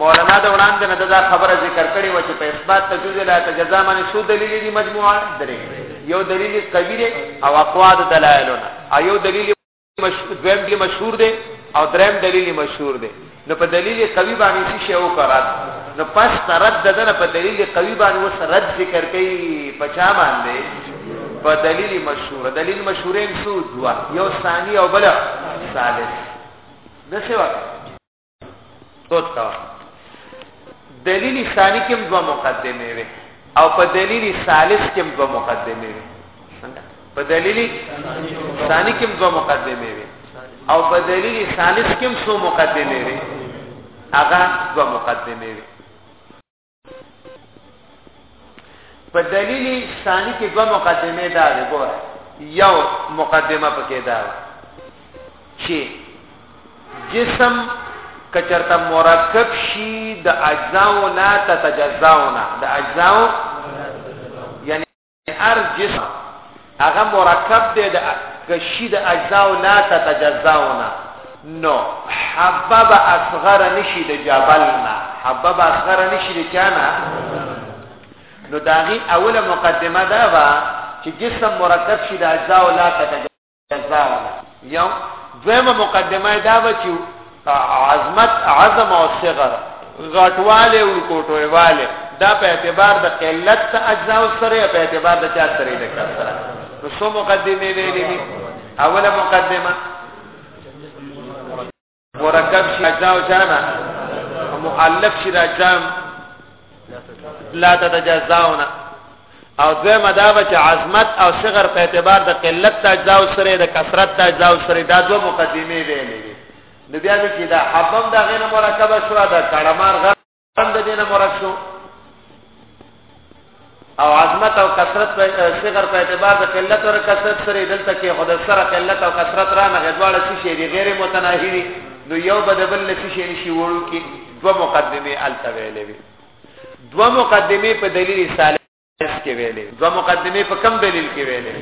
مولانا د وړاندې نه دا خبره ذکر کړې و چې په اثبات تجوز لا تجزا باندې څو دلیل دي مجموعه درې یو دلیل قوی دی او اقواد دلایلونه او یو دلیل مشهور دی او دریم دلیل مشهور دی نو په دلیل قوی باندې څه شی وکړه رد نو پس نه رد ده نه په دلیل قوی باندې وس رد ذکر کوي په چا باندې په دلیل مشهور دلیل مشهورین سو دوا یو ثانی او بل ثالث د څه وخت سوچ کا دلیل ثانی کوم دوا مقدمه وي او په دلیل ثالث کوم دوا مقدمه وي په دلیل ثانی کې دوه مقدمه وي او په دلیل ثالث کې څو مقدمه وي هغه دوه مقدمه وي په دلیل ثانی کې دوه مقدمه دا دی ګوره یو مقدمه پکې دا چې جسم کچرته مرکب شي د اجزاو نه تتجزاونه د اجزاو هر جسم هغه مرکب دی د کشی د اجزاء لا تتجزاونا نو حبب اصغر نشي د جبلنا حبب اصغر نشي د چانا نو داغي اوله مقدمه دا وا چې جسم مرکب شي د اجزاء لا تتجزا جزاء یو دویمه مقدمه دا بچو عظمت عظم او صغر غټواله او کوټواله دا په اعتبار د قلت ته اجزاء سره په اعتبار د چا سره د کار سره نو څو مقدمه ویلې دي اوله مقدمه مرکب شي اجزاء جانا مؤلف شي اجزاء لا تتجزاونا او دوی مدابه چې عظمت او صغر په اعتبار د قلت د اجزاء سره د کثرت د اجزاء سره دا دوه مقدمه ویلې نو بیا چې دا حبم دا غیر مرکب شو دا کړمار هم د دینه مراد شو او عظمت او کثرت په صغر په اعتبار د قلت او کثرت سره دلته کې خود سره قلت او کثرت را نه غدواړه شي شي دي غیر متناهي دي نو یو بدبل شي شي نشي وړو کې دوه مقدمه التویلې دي دوه مقدمه په دلیل سالم اس کې ویلې دوه مقدمه په کم دلیل کې ویلې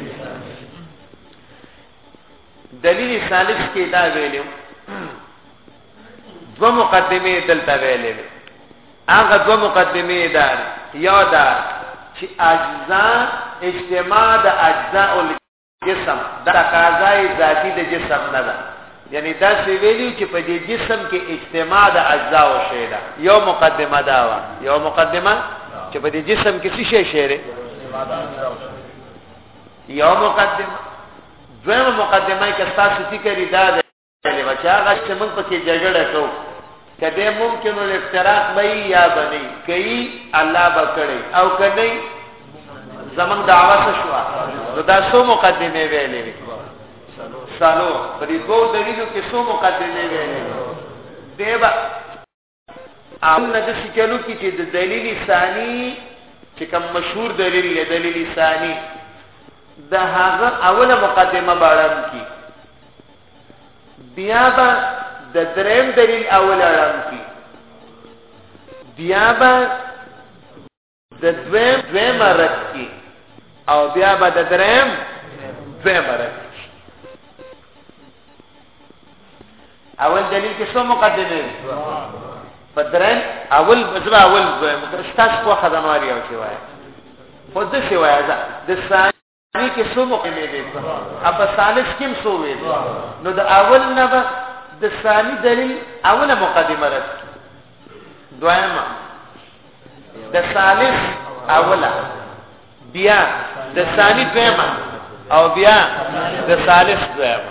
دلیل ثالث کې دا ویلې دوه مقدمه دلته ویلې هغه دوه مقدمه دا یو دا چې اجزاء اجتماع د اجزاء جسم دا تقاضای ذاتی د جسم نه ده یعنی دا سی ویلی چې په دې جسم کې اجتماع د اجزا او شی ده یو مقدمه دا وا یو مقدمه چې په دې جسم کې څه شی شی یو مقدمه دویمه مقدمه کې تاسو فکر دا ده کله بچا هغه چې موږ پکې جګړه کو کبه ممکن الافتراق به یا بني کوي الله به کړي او کني زمون دعوا څه شو نو دا سو مقدمه ویلې سالو په دې دوه دلیلو کې سو مقدمه ویلې دیبا او نه د سچلو کې چې د دلیل ثانی چې کوم مشهور دلیل دی دلیل ثانی د هغه اوله مقدمه باړم کی بیا به د دریم دلیل اول اړم کی بیا به د دویم دویم رد کی او بیا به د دریم دویم رد کی اول دلیل کې څو مقدمه په دریم اول بزما اول دویم تر شتاش په خدانواري او شوی خو د شوی دا د دې کې څو مقدمې دي او په ثالث کې هم څو ویل نو د اول نه به د ثاني دلیل اوله مقدمه رد دویمه د ثالث اوله بیا د ثاني دویمه او بیا د ثالث دویمه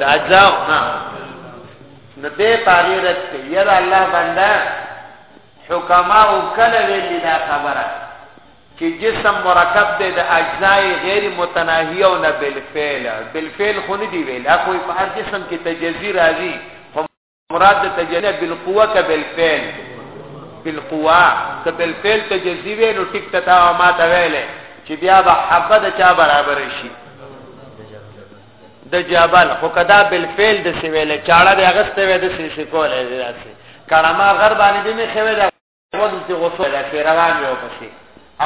د اجزاء نه نو دې پاغي رد کې یره الله بنده حکما او کله ویل دا خبره چې جسم مرکب دی د اجزاء غیر متناهیه او نه بالفعل بالفعل خو نه دی ویل اخو په هر جسم کې تجزی راځي مراد د تجزیه بالقوه ک بالفعل بالقوه ک بالفعل تجزیه نو ټیک تتا ما ته ویلې چې بیا به حبه د چا برابر شي د جبل خو کدا بالفعل د سویل چاړه د اغسته وې د سې سې کولې داسې کړه ما غربانې دې مې خوي ودل ته غوسه ده چې روان یو پسې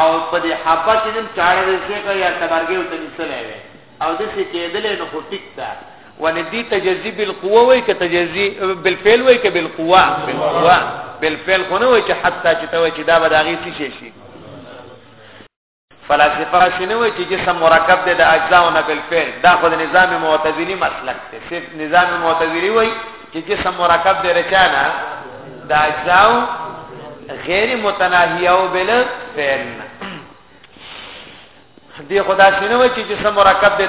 او په دې حبه کې نن چاړه دې شي یا تبرګې او تنسلې وي او د څه کېدلې نو خو ټیک تا ونه دي تجزي بالقوه وای ک تجزي بالفعل وای ک بالقوه بالقوه بالفعل خو نه وای چې حتی چې ته وای چې دا به داغي شي شي فلاسفه راشي نه وي چې جسم مرکب دی د اجزاء نه بل فعل دا خو د نظام معتزلی مسلک دی صرف نظام معتزلی وایي چې جسم مرکب دی رچانا د اجزاء غیر متناهیه او بل فعل دی خدا شنو چې جسم مرکب دی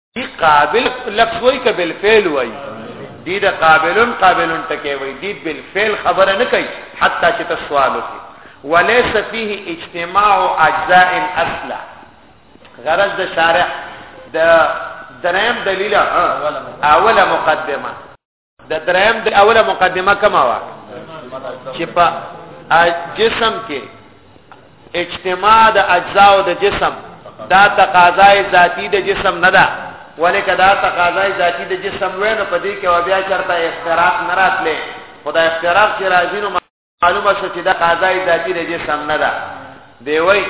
دی قابل لفظ وای که بالفعل وای دی د قابلون قابلون ټکی وای دی بالفعل خبره نه کوي حتی چې ته سوال وکړي وليس فيه اجتماع اجزاء اصلا غرض د شارح د دریم دلیل اوله مقدمه د دریم د اوله مقدمه کما وا چې په جسم کې اجتماع د اجزاء د جسم دا تقاضای ذاتی د جسم نه ده ولیک دا تقاضای ذاتی د جسم وې نو په دې کې بیا چرته اختراق نه راتلې خدای اختراق چې راځي نو معلومه شو چې دا قضا ذاتی د جسم نه ده دی وای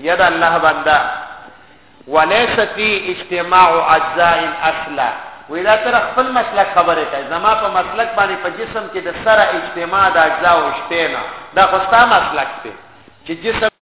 ید الله بندا وليس في اجتماع اجزاء الاصلا ویلا تر خپل مسلک خبره کوي زما په مسلک باندې په جسم کې د سره اجتماع د اجزاء او شته نه دا خو ستا مسلک دی چې جسم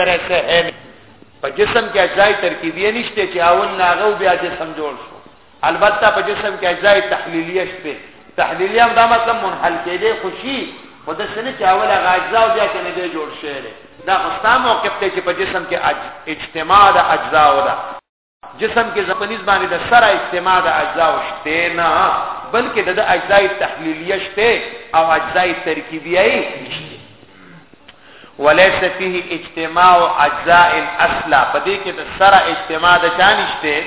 ترسه هم په جسم کې اجزاء ترکیبیه نشته چې اول ناغو بیا جسم جوړ شو البته په جسم کې اجزاء تحلیلیه شته تحلیلیه هم دا مطلب منحل کېږي خوشي خو د سنې چې اول هغه اجزا او بیا کنه دی جوړ شوی دا خو ستا موقف ته چې په جسم کې اجتماع د اجزا او ده جسم کې زپنیز باندې د سره اجتماع د اجزاو شته نه بلکې د اجزای تحلیلیه شته او اجزای ترکیبیه شته وليس فيه اجتماع اجزاء اصلا پدې کې د سره اجتماع د چانشته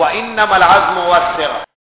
وانما العظم والسر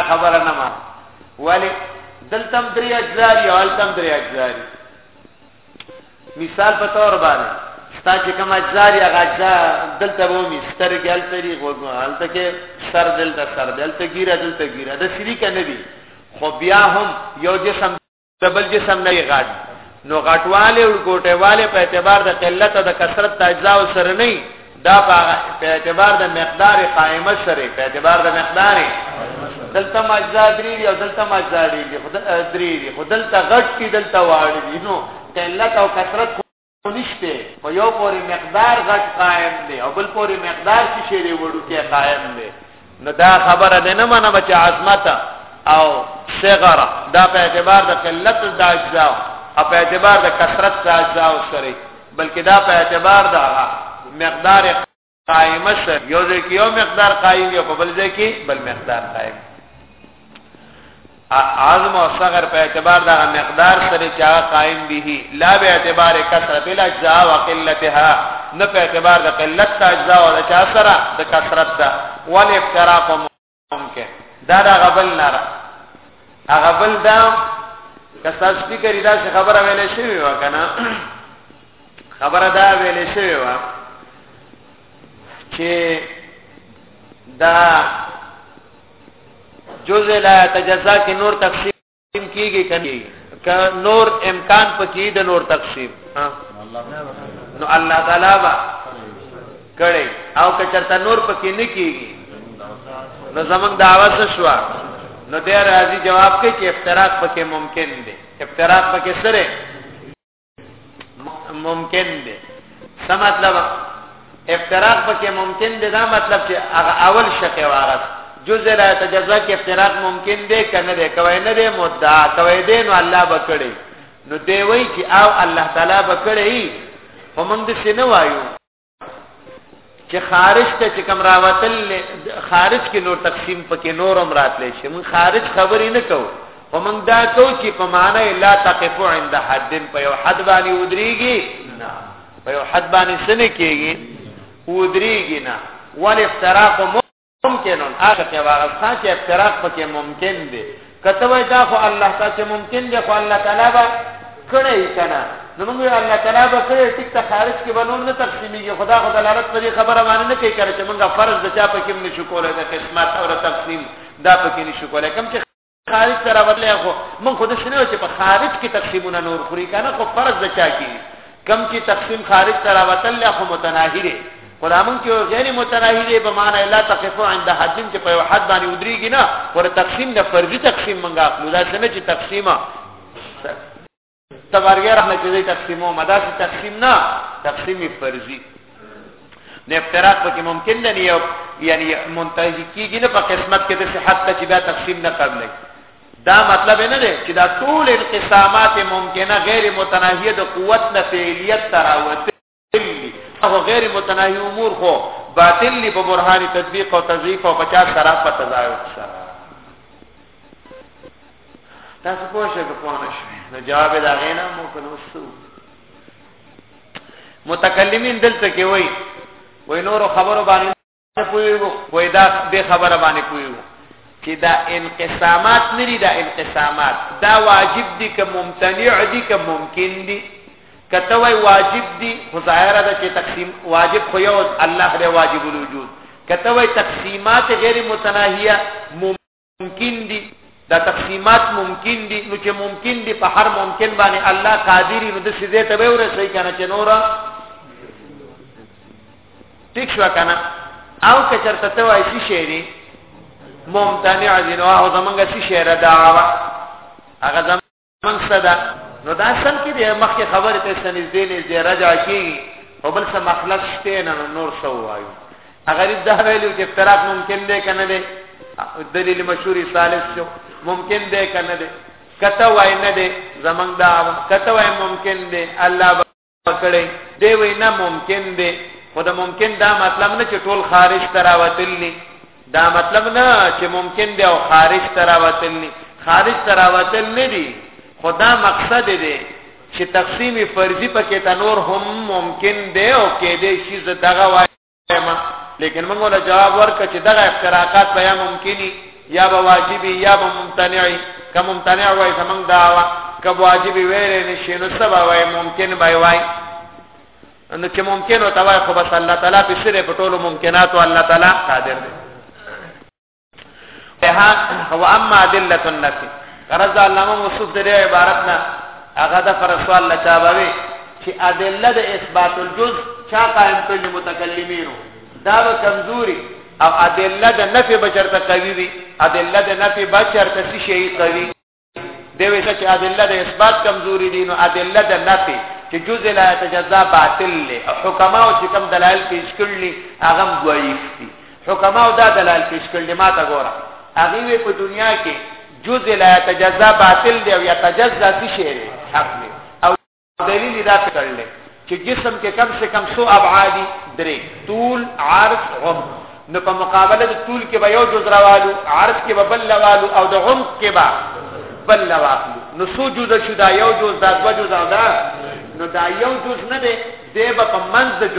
خبره نه ما ولی دلتم درې اجزاري او التم درې اجزاري مثال په تور باندې ستا چې کوم اجزاري هغه اجزا دلته وو می سترګې الته دی غوږ الته کې سر دلته سر دلته ګیره دلته ګیره د سری کنه دی خو بیا هم یو جسم د بل جسم نه غاټ نو غټواله او ګوټواله په اعتبار د قلت او د کثرت د اجزا سره نه دا په اعتبار د مقدار قائمه سره په اعتبار د مقدار دلته مجزا درې او دلته مجزا درې خدای درې خدای دلته غټ دي دلته واړ دي نو قلت او کثرت نشته په یو پورې مقدار غټ قائم دی او بل پورې مقدار چې شی دی وړوکی قائم دی نو دا خبره ده نه منه بچ عظمت او صغره دا په اعتبار د قلت د اجزا او په اعتبار د کثرت د اجزا سره بلکې دا په اعتبار د مقدار قائم شر یو ځای کې یو مقدار قائم یو په بل ځای کې بل مقدار قائم اعظم او صغر په اعتبار دا مقدار سره چا قائم به لا به اعتبار کثرت الاجزاء وقلتها نه په اعتبار د قلت اجزاء او د چا سره د کثرت دا والافتراق ممکن دا دا غبل نارا هغه بل دا کستا سپیکر دا څه خبره ویلې شوی و کنه خبره دا ویلې شوی و چې دا جزء لا تجزا کې نور تفصیل تقسیم کیږي کني که نور امکان پکې د نور تقسیم نو الله تعالی با کړي او که چرته نور پکې نه کیږي نو زمنګ دعوا څه شو نو دې راځي جواب کې چې افتراق پکې ممکن دی افتراق پکې سره ممکن دی څه مطلب افتراق پکې ممکن دی دا مطلب چې هغه اول شکه وارث جزء لا تجزا کې افتراق ممکن دی کنه دی کوي نه دی مدعا کوي دی نو الله بکړي نو دی وای چې او الله تعالی بکړي هم د سینه وایو چې خارج ته چې کم راوتل خارج کې نور تقسیم پکې نورم راتلې شي مون خارج خبرې نه کوو خو مونږ دا کو چې په معنی لا تقفو عند حد په یو حد باندې ودرېږي نه په یو حد باندې سن کېږي ودرېږي نه ول افتراق ممکن هغه ته واغستا چې افتراق پکې ممکن دی کته وای دا خو الله تعالی چې ممکن دی خو الله تعالی به کړی کنه نو موږ الله تعالی به کړی ټیک ته خارج کې بنور نه تقسیمیږي خدا خو دلالت په دې خبره باندې نه کوي کړه چې موږ فرض د چا پکې نشو کولای د قسمت او تقسیم دا پکې نشو کولای کوم چې خارج ته راوتلی خو موږ خو داسې نه وایو چې په خارج کې تقسیمونه نور خوري که نه خو فرض د چا کېږي کم چې تقسیم خارج ته راوتلی خو متناهي دی خو دا موږ چې غیر متناهي دی په معنا لا تقفو عند حد چې په یو حد باندې ودرېږي نه خو د تقسیم د فرضي تقسیم موږ اخلو داسې نه چې تقسیمه تبارګه رحمه چې دې تقسیمو مدا چې تقسیم نه تقسیم فرضي نه افتراق پکې ممکن نه یو یعنی منتهج کیږي نه په قسمت کې د صحت ته چې دا تقسیم نه قبلې دا مطلب نه دی چې دا ټول انقسامات ممکنه غیر متناهیه د قوت نه فعلیت تراوته دي او غیر متناهی امور خو باطل دي په برهان تطبیق او تضعیف او بچا سره په تزاوج سره تاسو پوه شئ که پوه نه شئ نو جواب دا غینا مو کنو سو متکلمین دلته کې وای وای نور خبرو باندې پویو وای دا به خبره باندې پویو چې دا انقسامات نری دا انقسامات دا واجب دي که ممتنع دي که ممکن دي کته وای واجب دي خو ظاهر ده چې تقسیم واجب خو یو الله دی واجب الوجود کته وای تقسیمات غیر متناهیه ممکن دي دا تقسیمات ممکن دي نو چې ممکن دي په هر ممکن باندې الله قادر نو د سزې ته به ورسې کنه چې نور ټیک شو کنه او که چرته ته وایي شي شي دي ممتنع دي نو هغه زمونږ شي شي را دا هغه من صدا نو دا سم کې د مخکې خبرې ته سنې دې نه دې رجا کی او بل سم مخلص شته نه نور سو وایو غریب دا ویلو چې افتراق ممکن دی کنه دی دلیل مشهور ثالث شو ممکن دی کنه دی کته وای نه دی زمنګ دا کته وای ممکن دی الله کړي دی وی نه ممکن دی خو دا ممکن دا مطلب نه چې ټول خارج تراوتلی دا مطلب نه چې ممکن دی او خارج تراوتلی خارج تراوتل نه دی خدا مقصد دی چې تقسیم فرضی پکې ته نور هم ممکن دی او کې دې شي زداغه لیکن موږ له جواب ورکړ چې دغه افتراقات به یا ممکني یا به واجبي یا به ممتنعي که ممتنع وای زمونږ دعوا که واجبي ویلې نشي نو سبا وای ممکن به وای نو چې ممکن او توای خو بس الله تعالی په سره په ټولو ممکناتو الله تعالی قادر دی ها هو اما ادله النفي غرض علامه مصطفی د عبارت نه هغه د فر سوال لا چابوي چې ادله د اثبات الجز چا قائم کړل متکلمینو دا به کمزوري او ادله د نفي بشرته قوي وي ادله د نفي بشرته شي قوي دی وی چې ادله د اثبات کمزوري دي نو ادله د نفي چې جزء لا يتجزا باطل له حکماو چې کم دلایل پیش کړل هغه ضعیف دي حکماو دا دلایل پیش کړل ما تا ګوره هغه وی په دنیا کې جزء لا يتجزا باطل دی او يتجزا څه شی حق دی دلیل دا کړل چې جسم کې کم سے کم سو ابعادي درې طول عرض عمق نو په مقابله د طول کې به یو جز راوالو عرض کې به بل راوالو او د عمق کې به بل راوالو نو سو جز شو دا یو جز دا دو جز دا نو دا یو جز نه دی دی به په منځ د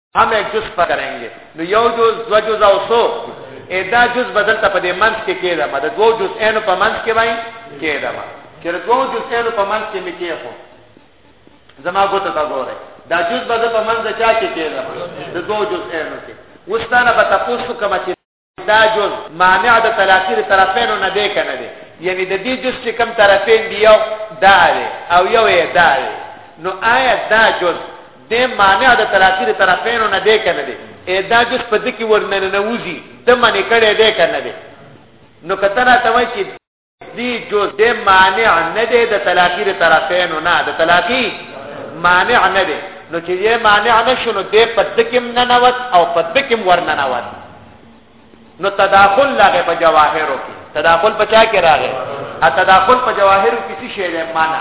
هم یک جز پر کریں گے نو یو جز دو جز او سو ادا جز بدل تا پدې منځ کې کېده ما د دوو جز اینو په منځ کې وای کېده ما چې د دوو جز اینو په منځ کې مې کې خو زما ګوته تا ګوره دا جز بدل په منځ چا کې کېده د دوو جز اینو کې وستانه به تاسو کوم چې دا جز مانع د تلاقی طرفینو نه دی کنه دی یعنی د دې جز چې کم طرفین دی یو دا دی او یو یې دا دی نو آیا دا جز د مانع د تلاقی طرفینو نه دی کنه دی اې دا جز په دې کې ورننه نه وځي د منې کړي دی کنه دی نو کتره ته وایي چې دي جز دي مانع نه دي د طلاقي د طرفینو نه د طلاقي مانع نه دي نو چې یې مانع نشو نو دې په دکم نه نوت او په دکم ور نه نوت نو تداخل لاغه په جواهرو کې تداخل په چا کې راغی ا تداخل په جواهرو کې څه شی دی معنا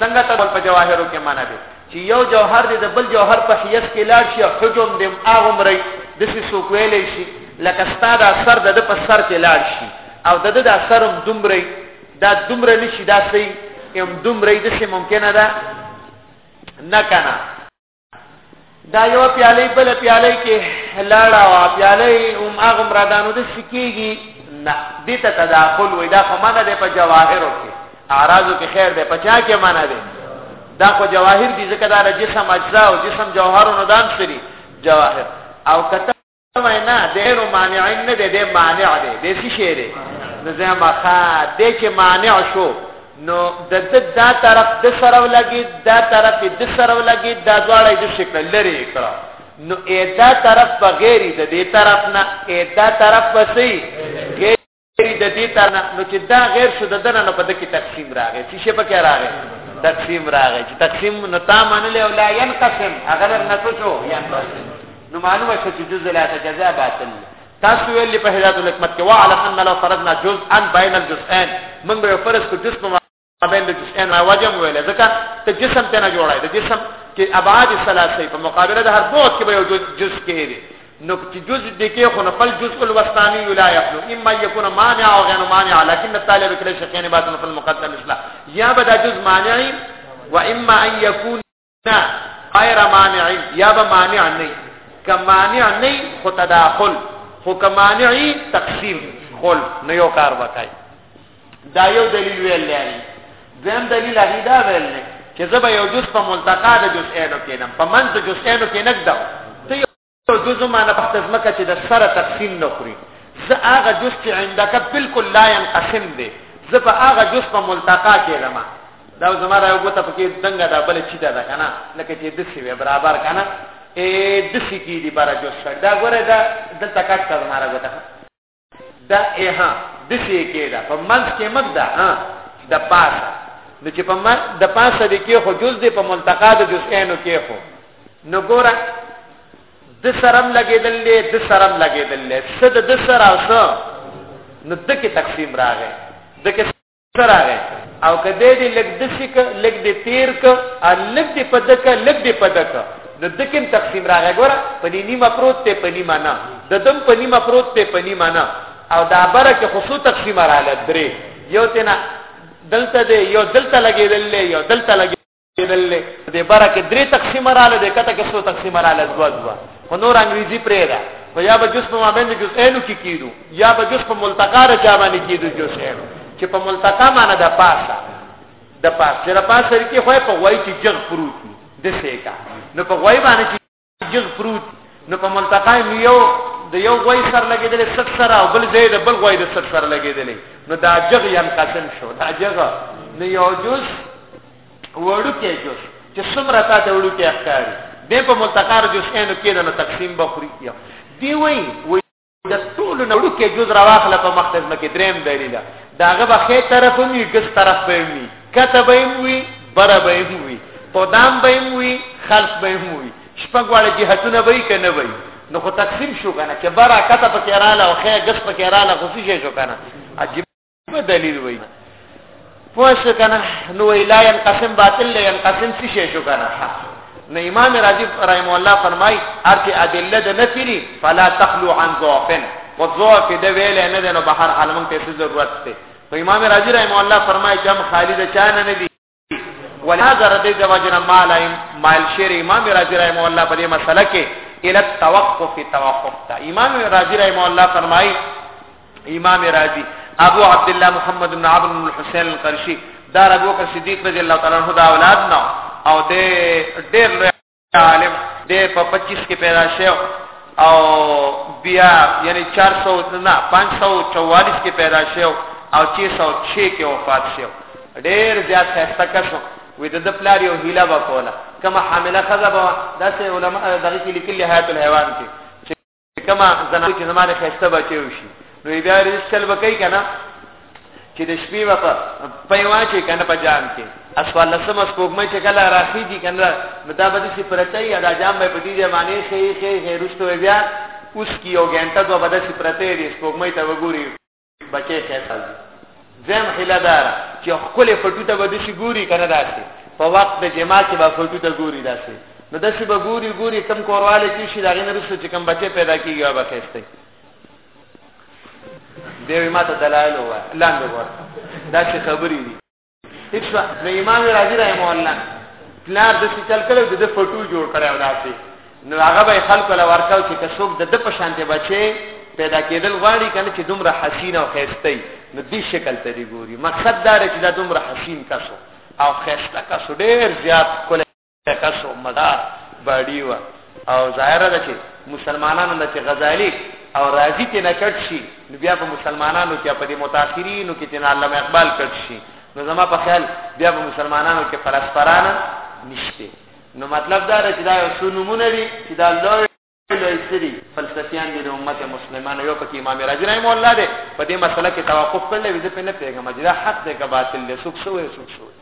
څنګه ته په جواهرو کې معنا دی چې یو جوهر دی د بل جوهر په حیث کې لاړ شي حجم دې اغمري د څه سو کویلې شي لکه ستاد اثر د په سر کې لاړ شي او د د اثر هم دومره دا دومره نشي دا سي هم دومره د څه ممکنه ده نه کنه دا یو پیاله بل پیاله کې لاړه او پیاله هم هغه مرادانو د سکیږي نه دې ته تداخل وې دا خو منه ده په جواهرو کې اعراضو کې خیر ده پچا کې منه ده دا خو جواهر دي ځکه دا جسم اجزا او جسم جوهر نو دام سری جواهر او کته ته وای نه د غیر مانعین نه دی دی مانع دی دی څه شی دی نو زم خا دی چې مانع شو نو د د دا طرف د سره ولګي دا طرف د سره ولګي دا دواړه د شکل لري کړه نو اې دا طرف په غیر د دې طرف نه اې دا طرف په سي غیر د دې تر نو چې دا غیر شو د دنه نو په دکې تقسیم راغی چې شی پکې راغی تقسیم راغی چې تقسیم نو تا منلې او لا ينقسم اگر نه شو ينقسم نو معلومه شو چې جزء لا تجزا باطل تاسو ویل په هدایت الحکمت کې وعلم ان لو فرضنا جزءا بین الجزئین موږ به فرض کو جزء قبل د جزء نه وجه مو ویل ځکه ته جسم ته نه جوړای د جسم کې ابعاد ثلاثه په مقابله د هر بعد کې به یو جزء کې دی نو چې جزء د کې خو نه فل جزء الوسطانی لا يخلو اما يكون مانع او غیر مانع لكن الطالب کله شقین بعد نفل مقدم اصلاح یا بدا جزء مانعی و اما ان يكون نه غیر مانع یا به مانع نه که مانع نه خو تداخل خو که مانعی تقسیم خل نو یو کار وکای دا یو دلیل ویل لري دویم دلیل هغه دا ویل نه چې زه به یو جز په ملتقا د جزئینو کې نم په منځ د جزئینو کې نګدم جزء معنی په تزمکه چې د سره تقسیم نه خوري زه هغه جز چې عندک بالکل لا ينقسم دی زه په هغه جز په ملتقا کې لمه دا زما را وګته پکې دنګه دا بل چیته ده کنه لکه چې دسی وی برابر کنه اے دسی کی دی بارا جو شړ دا ګوره دا دلته کټ کړه مارا وګته دا اها د سی کې دا په منځ کې مګ دا ها د پاسه نو چې په منځ د پاسه د کې خو جز دی په ملتقا د جزئینو کې خو نو ګوره د سرم لګېدل دی د سرم لګېدل دی څه د د سره او څه نو د کې تقسیم راغی د کې تراغه او کده دې لګ د شک لګ دې تیر ک ا لګ دې پدک لګ دې پدک نو دکم تقسیم راغی ګوره پنی نیمه پروت ته پنی معنا د دم پنی ما پروت ته پنی معنا او دا بره کې خصو تقسیم رااله درې یو تینا دلته دې یو دلته لګیدل یو دلته لګیدل کېدل له دې بره کې درې تقسیم رااله د کته کې څو تقسیم رااله دوا دوا خو نور انګریزي پرې ده خو یا به جسم ما باندې جزئینو کې کیدو یا به جسم په ملتقا را چا باندې کیدو جزئینو چې په ملتقا معنی د پاسه د پاسه چې را پاسه کې خو په وای چې جغ پروت دي د سیکا نو په وای باندې جز پروت نو په ملتقا مې یو د یو غوي سر لګیدل سر سره او بل ځای د بل غوي د سر سره لګیدل نو دا جغ یان قسم شو دا جغ نو یو جز وړو کې جز چې څومره تا ته وړو کې اختیاري به په ملتقا جز اینو کې نه تقسیم بخوري دی وای د ټولو نه وړوکی جز راواخله په مخ د ځمکې دریم دلیل د هغه به ښې طرف هم وي ګس طرف به هم وي کته به هم وي بره به هم وي قدام به هم وي خلف به هم وي شپږ واړه جهتونه به یې که نه به یې نو خو تقسیم شو که نه چې بره کته پکې راله او ښې ګس پکې راله خو څه شی شو که نه عجیب په دلیل وای پوه شو کنه نو لا ينقسم باطل لا ينقسم څه شي شو کنه نو امام راضي رحم الله فرمای ارتي ادله د نفي فلا تخلو عن ضعف وضعف د ویل نه ده نو بهر حال مونږ ته ضرورت ده نو امام راضي رحم الله فرمای جم خالد چانه نه دي ولهذا رضی د وجنا مال مال شیر امام رازی رحم الله په دې مسله کې ال توقف توقف تا امام رازی رحم الله فرمایي امام رازی ابو عبد الله محمد بن عبد الحسین القرشی دا ابو بکر صدیق رضی الله تعالی عنہ دا اولاد نو او دې ډېر عالم د په 25 کې پیدا شو او بیا یعنی 400 نه 544 کې پیدا شو او 606 کې وفات شو ډیر زیات خسته کسو وې د پلار یو هیله وکوله کما حامله خزبه داسې علماء دغه کې لیکلي حیات الحیوان کې چې کما زنانه چې زماره خسته بچي وشي نو بیا ریس چل وکي کنه چې د شپې وخت په واچې کنه په جام کې اسوال لسم اس کوګمې چې کله راخي دي کنه نو دا به سي پرته یا دا جام به پدی دی باندې شي شي هرستو بیا اوس کی یو غنټه دوه بده سي پرته دي کوګمې ته وګوري بچې خیسل زم حیله دار چې خپل فټو ته بده شي ګوري کنه داسي په وخت د جما کې به فټو ته ګوري داسي نو داسي به ګوري ګوري کم کورواله کې شي داغه نرسو چې کم بچې پیدا کیږي هغه خسته دی ما ته دلایل و لاندې ور داسي خبرې دي ٹھیک شو نو امام رازی رحمه الله پلار د څه چل کړو د فټو جوړ کړو داسې نو هغه به خلکو لا ورکاو چې کڅوګ د د په شانته بچي پیدا کېدل غواړي کنه چې دومره حسین او خيسته نو دې شکل ته دی ګوري مقصد دا چې دا دومره حسین کسو او خيسته کسو ډېر زیات کول کس او مدار باډي و او ظاهره ده چې مسلمانانو نه چې غزالی او راضی ته نه کټ شي نو بیا په مسلمانانو کې په دې متأخرینو کې تن علامه اقبال کټ شي نو زما په خیال بیا په مسلمانانو کې فلسفرانه نشته نو مطلب دا چې دا یو څو نمونه دي چې دا لوی لوی سری فلسفیان دي د امت مسلمانانو یو پکې امام راضی رحم الله دې په دې مسله کې توقف کړل وي ځکه نه پیغام دا حق دی که باطل دی سوک سوې سوک سوې